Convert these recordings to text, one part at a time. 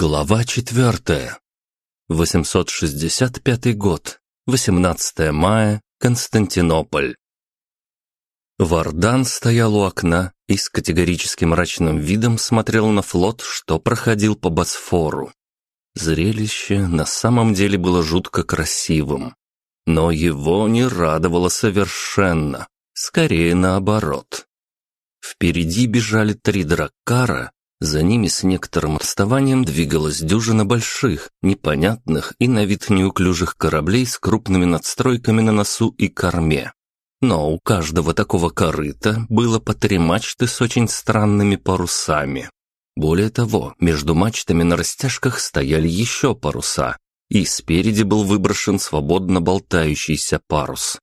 Глава четвертая. 865 год. 18 мая. Константинополь. Вардан стоял у окна и с категорически мрачным видом смотрел на флот, что проходил по Босфору. Зрелище на самом деле было жутко красивым. Но его не радовало совершенно, скорее наоборот. Впереди бежали три драккара, за ними с некоторым отставанием двигалась дюжина больших, непонятных и на вид неуклюжих кораблей с крупными надстройками на носу и корме. Но у каждого такого корыта было по три мачты с очень странными парусами. Более того, между мачтами на растяжках стояли еще паруса, и спереди был выброшен свободно болтающийся парус.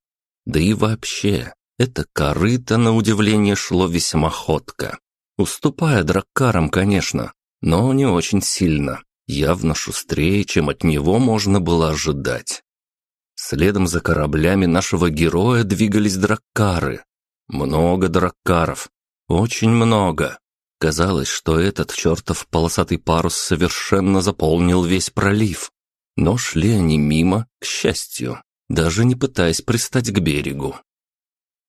Да и вообще, это корыто, на удивление, шло весьма ходко. Уступая драккарам, конечно, но не очень сильно, явно шустрее, чем от него можно было ожидать. Следом за кораблями нашего героя двигались драккары. Много драккаров, очень много. Казалось, что этот чертов полосатый парус совершенно заполнил весь пролив. Но шли они мимо, к счастью, даже не пытаясь пристать к берегу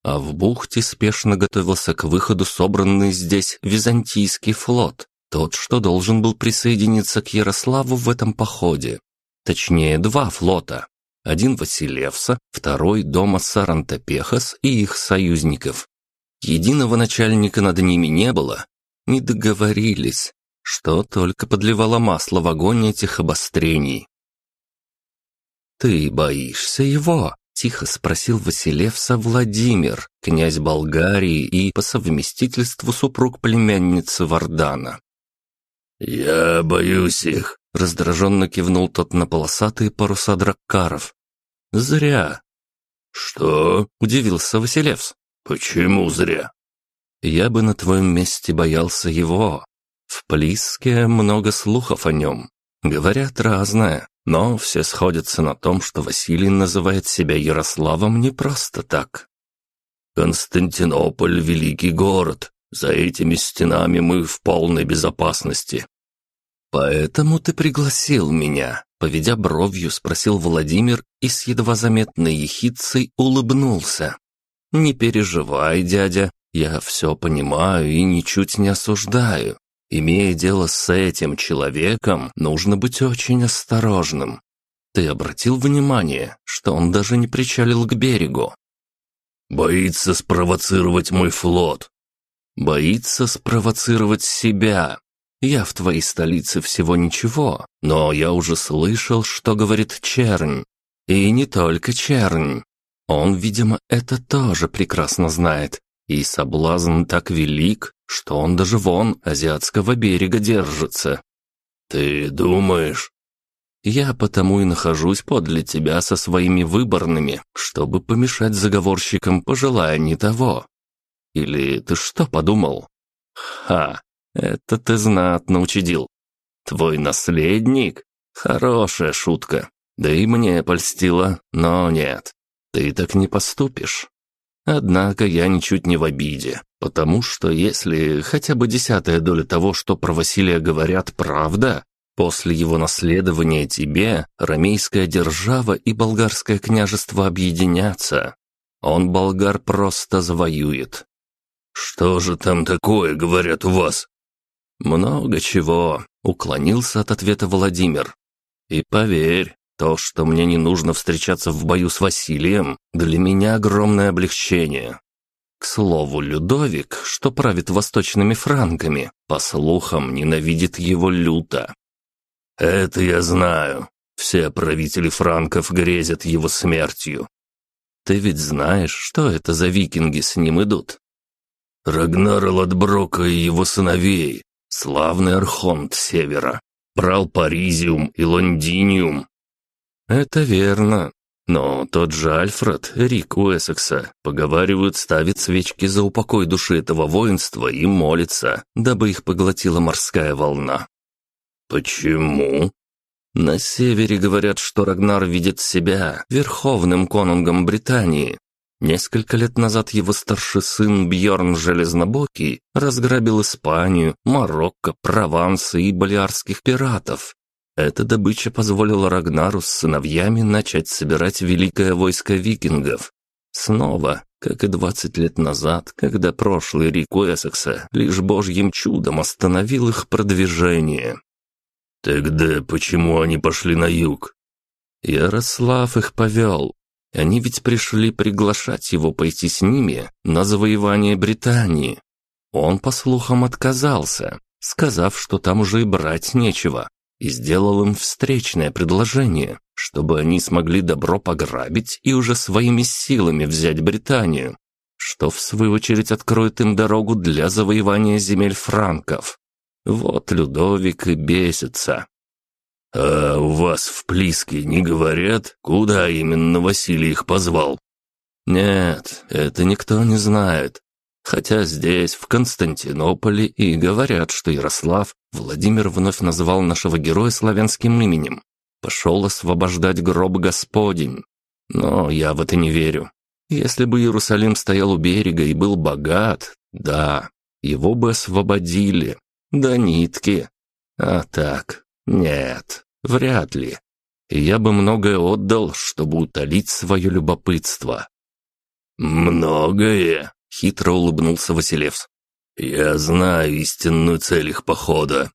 а в бухте спешно готовился к выходу собранный здесь византийский флот, тот, что должен был присоединиться к Ярославу в этом походе. Точнее, два флота. Один Василевса, второй дома Сарантопехас и их союзников. Единого начальника над ними не было. Не договорились, что только подливало масло в огонь этих обострений. «Ты боишься его?» Тихо спросил Василевса Владимир, князь Болгарии и по совместительству супруг племянницы Вардана. «Я боюсь их», — раздраженно кивнул тот на полосатые паруса драккаров. «Зря». «Что?» — удивился Василевс. «Почему зря?» «Я бы на твоем месте боялся его. В Плиске много слухов о нем. Говорят разное. Но все сходятся на том, что Василий называет себя Ярославом не просто так. «Константинополь — великий город. За этими стенами мы в полной безопасности». «Поэтому ты пригласил меня?» Поведя бровью, спросил Владимир и с едва заметной ехидцей улыбнулся. «Не переживай, дядя, я все понимаю и ничуть не осуждаю. Имея дело с этим человеком, нужно быть очень осторожным. Ты обратил внимание, что он даже не причалил к берегу? Боится спровоцировать мой флот. Боится спровоцировать себя. Я в твоей столице всего ничего, но я уже слышал, что говорит Чернь. И не только Чернь. Он, видимо, это тоже прекрасно знает. И соблазн так велик, что он даже вон азиатского берега держится. Ты думаешь? Я потому и нахожусь подле тебя со своими выборными, чтобы помешать заговорщикам, пожелая не того. Или ты что подумал? Ха, это ты знатно учудил. Твой наследник? Хорошая шутка. Да и мне польстила, но нет. Ты так не поступишь. Однако я ничуть не в обиде, потому что если хотя бы десятая доля того, что про Василия говорят, правда, после его наследования тебе ромейская держава и болгарское княжество объединятся. Он болгар просто завоюет. Что же там такое, говорят у вас? Много чего, уклонился от ответа Владимир. И поверь, то, что мне не нужно встречаться в бою с Василием, для меня огромное облегчение. К слову, Людовик, что правит восточными франками, по слухам, ненавидит его люто. Это я знаю. Все правители франков грезят его смертью. Ты ведь знаешь, что это за викинги с ним идут? Рагнар Ладброка и его сыновей, славный архонт севера, брал Паризиум и Лондиниум, «Это верно. Но тот же Альфред, Рик Уэссекса, поговаривают, ставит свечки за упокой души этого воинства и молится, дабы их поглотила морская волна». «Почему?» На севере говорят, что Рагнар видит себя верховным конунгом Британии. Несколько лет назад его старший сын Бьорн Железнобокий разграбил Испанию, Марокко, Прованс и Балиарских пиратов. Эта добыча позволила Рагнару с сыновьями начать собирать великое войско викингов. Снова, как и 20 лет назад, когда прошлый Рик Уэссекса лишь божьим чудом остановил их продвижение. «Тогда почему они пошли на юг?» Ярослав их повел. Они ведь пришли приглашать его пойти с ними на завоевание Британии. Он, по слухам, отказался, сказав, что там уже и брать нечего, и сделал им встречное предложение, чтобы они смогли добро пограбить и уже своими силами взять Британию, что в свою очередь откроет им дорогу для завоевания земель франков. Вот Людовик и бесится. «А у вас в Плиске не говорят, куда именно Василий их позвал?» «Нет, это никто не знает. Хотя здесь, в Константинополе, и говорят, что Ярослав, Владимир вновь назвал нашего героя славянским именем. Пошел освобождать гроб Господень. Но я в это не верю. Если бы Иерусалим стоял у берега и был богат, да, его бы освободили. До нитки. А так, нет, вряд ли. Я бы многое отдал, чтобы утолить свое любопытство. «Многое?» — хитро улыбнулся Василевс. «Я знаю истинную цель их похода».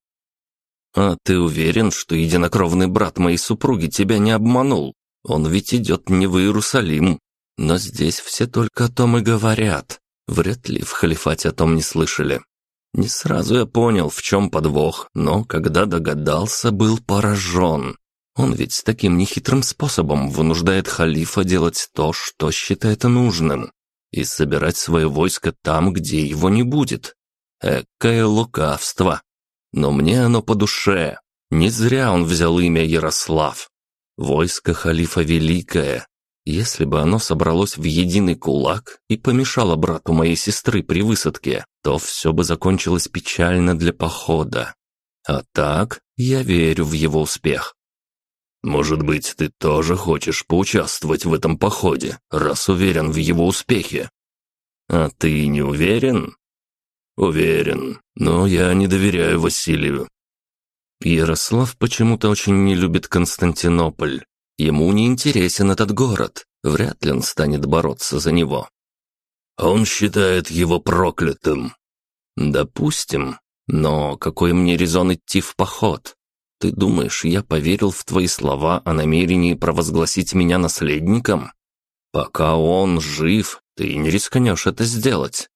«А ты уверен, что единокровный брат моей супруги тебя не обманул? Он ведь идет не в Иерусалим. Но здесь все только о том и говорят. Вряд ли в халифате о том не слышали. Не сразу я понял, в чем подвох, но когда догадался, был поражен. Он ведь таким нехитрым способом вынуждает халифа делать то, что считает нужным, и собирать свое войско там, где его не будет. Экое лукавство. Но мне оно по душе. Не зря он взял имя Ярослав. Войско халифа великое, если бы оно собралось в единый кулак и помешало брату моей сестры при высадке, то все бы закончилось печально для похода. А так я верю в его успех. Может быть, ты тоже хочешь поучаствовать в этом походе, раз уверен в его успехе? А ты не уверен? Уверен, но я не доверяю Василию. Ярослав почему-то очень не любит Константинополь. Ему не интересен этот город, вряд ли он станет бороться за него. Он считает его проклятым. Допустим, но какой мне резон идти в поход? Ты думаешь, я поверил в твои слова о намерении провозгласить меня наследником? Пока он жив, ты не рискнешь это сделать.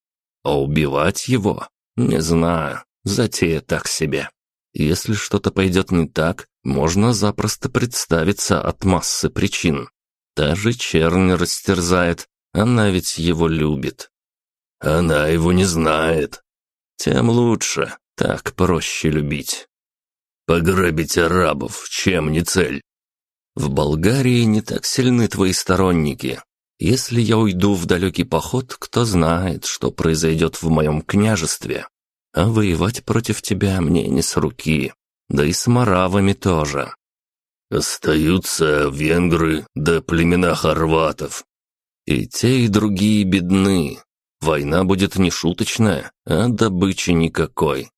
А убивать его? Не знаю, затея так себе. Если что-то пойдет не так, можно запросто представиться от массы причин. Даже чернь растерзает, она ведь его любит. Она его не знает. Тем лучше, так проще любить. Пограбить арабов, чем не цель? В Болгарии не так сильны твои сторонники. Если я уйду в далекий поход, кто знает, что произойдет в моем княжестве. А воевать против тебя мне не с руки. Да и с маравами тоже. Остаются венгры да племена хорватов. И те, и другие бедны. Война будет не шуточная, а добычи никакой.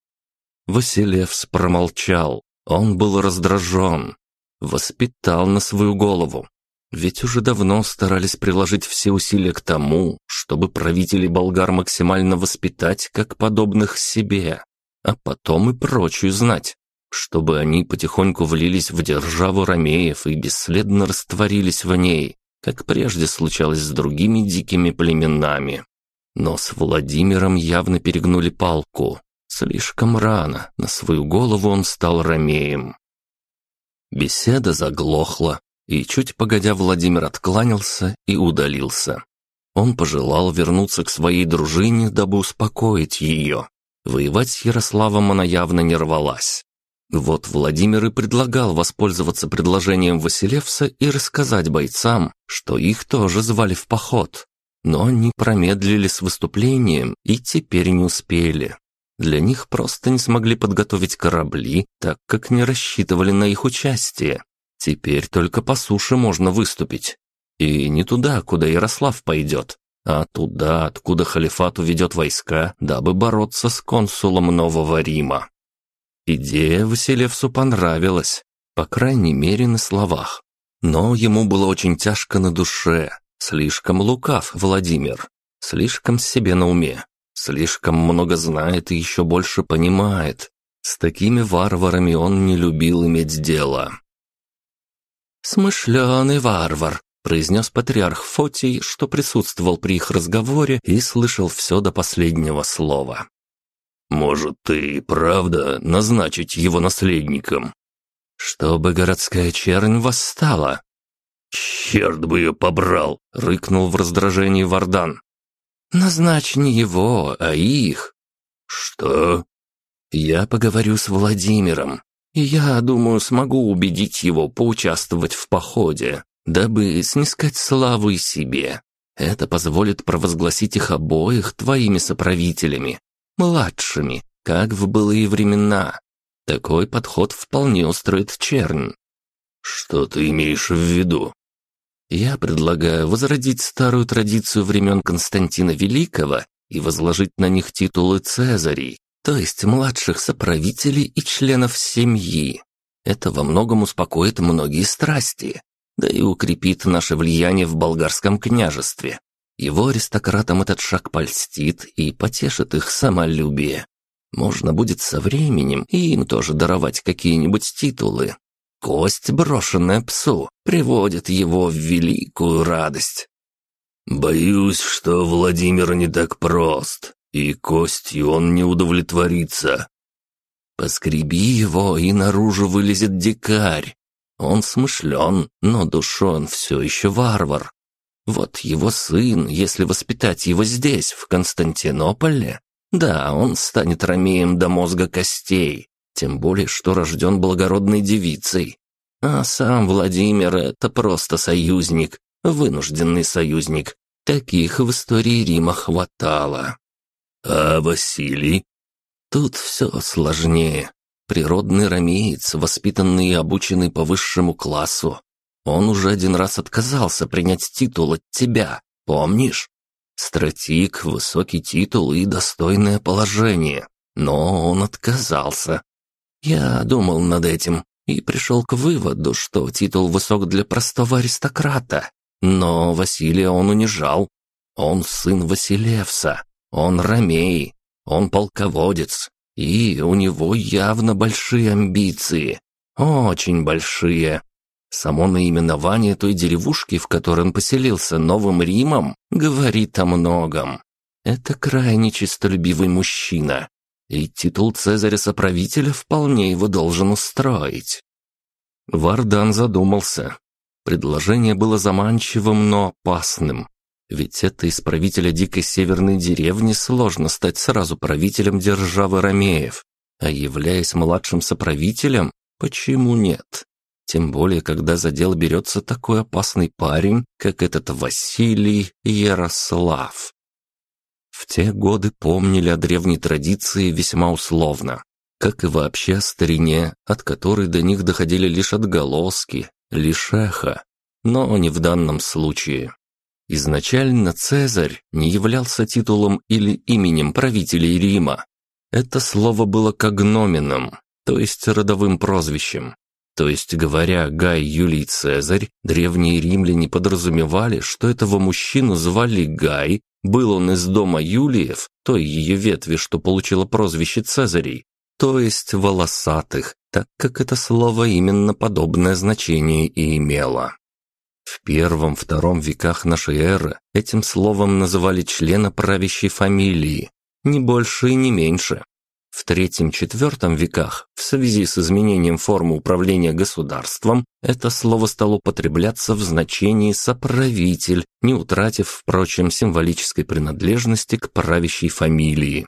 Василевс промолчал. Он был раздражен. Воспитал на свою голову. Ведь уже давно старались приложить все усилия к тому, чтобы правителей болгар максимально воспитать как подобных себе, а потом и прочую знать, чтобы они потихоньку влились в державу ромеев и бесследно растворились в ней, как прежде случалось с другими дикими племенами. Но с Владимиром явно перегнули палку. Слишком рано на свою голову он стал ромеем. Беседа заглохла, и чуть погодя Владимир откланялся и удалился. Он пожелал вернуться к своей дружине, дабы успокоить ее. Воевать с Ярославом она явно не рвалась. Вот Владимир и предлагал воспользоваться предложением Василевса и рассказать бойцам, что их тоже звали в поход. Но они промедлили с выступлением и теперь не успели. Для них просто не смогли подготовить корабли, так как не рассчитывали на их участие. Теперь только по суше можно выступить. И не туда, куда Ярослав пойдет, а туда, откуда халифат уведет войска, дабы бороться с консулом Нового Рима. Идея Василевсу понравилась, по крайней мере на словах. Но ему было очень тяжко на душе, слишком лукав Владимир, слишком себе на уме, слишком много знает и еще больше понимает. С такими варварами он не любил иметь дело. «Смышленый варвар», произнес патриарх Фотий, что присутствовал при их разговоре и слышал все до последнего слова. «Может, ты правда назначить его наследником?» «Чтобы городская чернь восстала». «Черт бы ее побрал!» — рыкнул в раздражении Вардан. «Назначь не его, а их». «Что?» «Я поговорю с Владимиром, я, думаю, смогу убедить его поучаствовать в походе дабы снискать славу и себе. Это позволит провозгласить их обоих твоими соправителями, младшими, как в былые времена. Такой подход вполне устроит чернь. Что ты имеешь в виду? Я предлагаю возродить старую традицию времен Константина Великого и возложить на них титулы Цезарей, то есть младших соправителей и членов семьи. Это во многом успокоит многие страсти, да и укрепит наше влияние в болгарском княжестве. Его аристократам этот шаг польстит и потешит их самолюбие. Можно будет со временем и им тоже даровать какие-нибудь титулы. Кость, брошенная псу, приводит его в великую радость. «Боюсь, что Владимир не так прост, и костью он не удовлетворится». «Поскреби его, и наружу вылезет дикарь, он смышлен, но душой он все еще варвар. Вот его сын, если воспитать его здесь, в Константинополе, да, он станет ромеем до мозга костей, тем более, что рожден благородной девицей. А сам Владимир — это просто союзник, вынужденный союзник. Таких в истории Рима хватало. А Василий? Тут все сложнее. Природный ромеец, воспитанный и обученный по высшему классу. Он уже один раз отказался принять титул от тебя, помнишь? Стратик, высокий титул и достойное положение. Но он отказался. Я думал над этим и пришел к выводу, что титул высок для простого аристократа. Но Василия он унижал. Он сын Василевса, он ромей, он полководец, и у него явно большие амбиции. Очень большие. Само наименование той деревушки, в которой он поселился, Новым Римом, говорит о многом. Это крайне честолюбивый мужчина. И титул Цезаря-соправителя вполне его должен устроить. Вардан задумался. Предложение было заманчивым, но опасным. Ведь это из правителя дикой северной деревни сложно стать сразу правителем державы Ромеев. А являясь младшим соправителем, почему нет? Тем более, когда за дело берется такой опасный парень, как этот Василий Ярослав. В те годы помнили о древней традиции весьма условно, как и вообще о старине, от которой до них доходили лишь отголоски, лишь эхо, но не в данном случае. Изначально Цезарь не являлся титулом или именем правителей Рима. Это слово было когноменом, то есть родовым прозвищем. То есть, говоря Гай Юлий Цезарь, древние римляне подразумевали, что этого мужчину звали Гай, был он из дома Юлиев, той ее ветви, что получила прозвище Цезарей, то есть волосатых, так как это слово именно подобное значение и имело. В первом-втором веках нашей эры этим словом называли члена правящей фамилии, не больше и не меньше. В третьем-четвертом веках, в связи с изменением формы управления государством, это слово стало употребляться в значении «соправитель», не утратив, впрочем, символической принадлежности к правящей фамилии.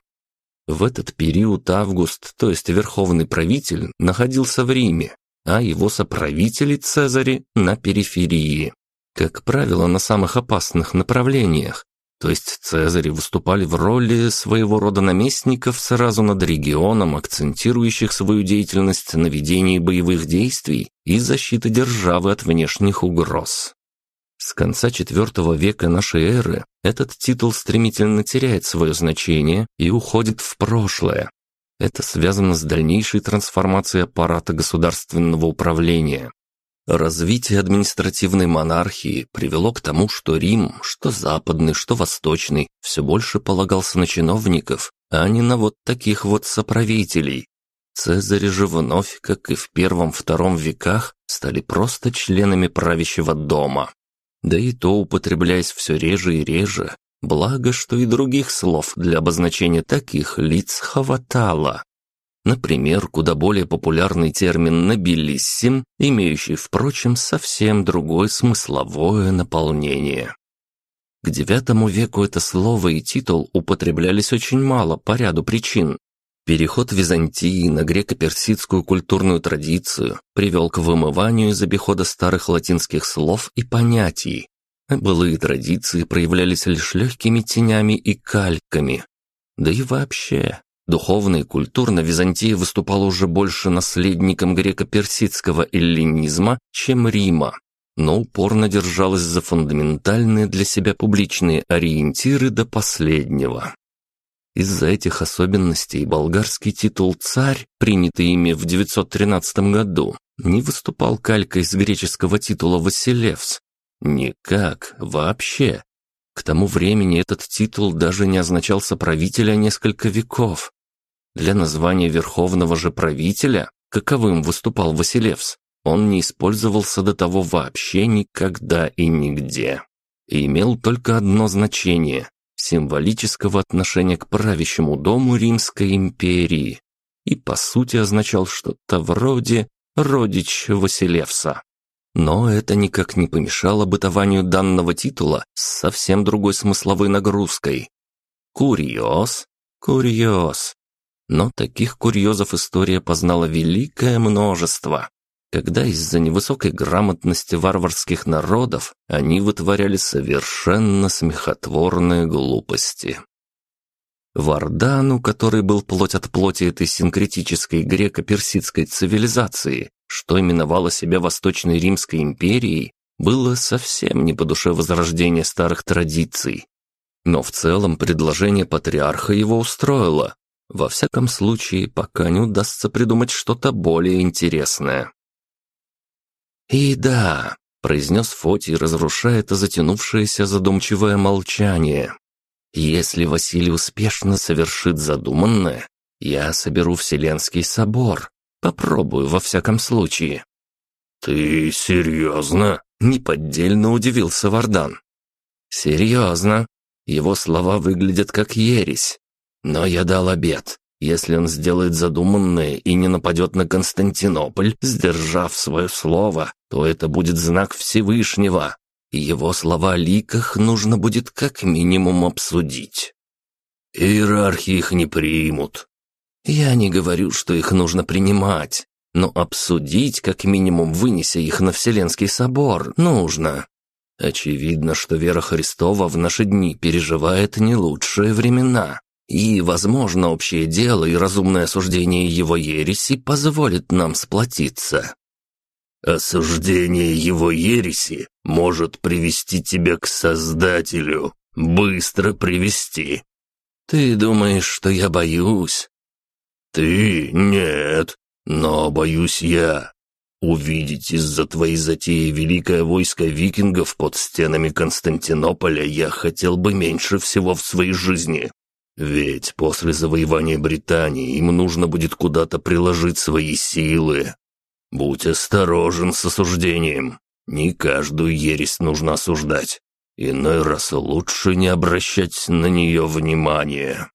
В этот период Август, то есть верховный правитель, находился в Риме, а его соправители Цезари на периферии. Как правило, на самых опасных направлениях. То есть Цезари выступали в роли своего рода наместников сразу над регионом, акцентирующих свою деятельность на ведении боевых действий и защиты державы от внешних угроз. С конца IV века нашей эры этот титул стремительно теряет свое значение и уходит в прошлое. Это связано с дальнейшей трансформацией аппарата государственного управления. Развитие административной монархии привело к тому, что Рим, что западный, что восточный, все больше полагался на чиновников, а не на вот таких вот соправителей. Цезари же вновь, как и в первом-втором веках, стали просто членами правящего дома. Да и то употребляясь все реже и реже, благо, что и других слов для обозначения таких лиц хватало. Например, куда более популярный термин «нобилиссим», имеющий, впрочем, совсем другое смысловое наполнение. К IX веку это слово и титул употреблялись очень мало по ряду причин. Переход Византии на греко-персидскую культурную традицию привел к вымыванию из обихода старых латинских слов и понятий. Былые традиции проявлялись лишь легкими тенями и кальками. Да и вообще, Духовно и культурно Византия выступала уже больше наследником греко-персидского эллинизма, чем Рима, но упорно держалась за фундаментальные для себя публичные ориентиры до последнего. Из-за этих особенностей болгарский титул «царь», принятый ими в 913 году, не выступал калькой с греческого титула «Василевс». Никак, вообще. К тому времени этот титул даже не означал соправителя несколько веков. Для названия верховного же правителя, каковым выступал Василевс, он не использовался до того вообще никогда и нигде. И имел только одно значение – символического отношения к правящему дому Римской империи. И по сути означал что-то вроде «родич Василевса». Но это никак не помешало бытованию данного титула с совсем другой смысловой нагрузкой. Курьез, курьез, но таких курьезов история познала великое множество, когда из-за невысокой грамотности варварских народов они вытворяли совершенно смехотворные глупости. Вардану, который был плоть от плоти этой синкретической греко-персидской цивилизации, что именовало себя Восточной Римской империей, было совсем не по душе возрождения старых традиций. Но в целом предложение патриарха его устроило, во всяком случае, пока не удастся придумать что-то более интересное. «И да», — произнес Фотий, разрушая это затянувшееся задумчивое молчание. «Если Василий успешно совершит задуманное, я соберу Вселенский собор. Попробую во всяком случае». «Ты серьезно?» — неподдельно удивился Вардан. «Серьезно. Его слова выглядят как ересь. Но я дал обет. Если он сделает задуманное и не нападет на Константинополь, сдержав свое слово, то это будет знак Всевышнего, и его слова о ликах нужно будет как минимум обсудить. Иерархи их не примут. Я не говорю, что их нужно принимать, но обсудить, как минимум вынеся их на Вселенский собор, нужно. Очевидно, что вера Христова в наши дни переживает не лучшие времена. И, возможно, общее дело и разумное осуждение его ереси позволит нам сплотиться. Осуждение его ереси может привести тебя к Создателю, быстро привести. Ты думаешь, что я боюсь? Ты нет, но боюсь я. Увидеть из-за твоей затеи великое войско викингов под стенами Константинополя я хотел бы меньше всего в своей жизни. Ведь после завоевания Британии им нужно будет куда-то приложить свои силы. Будь осторожен с осуждением. Не каждую ересь нужно осуждать. Иной раз лучше не обращать на нее внимания.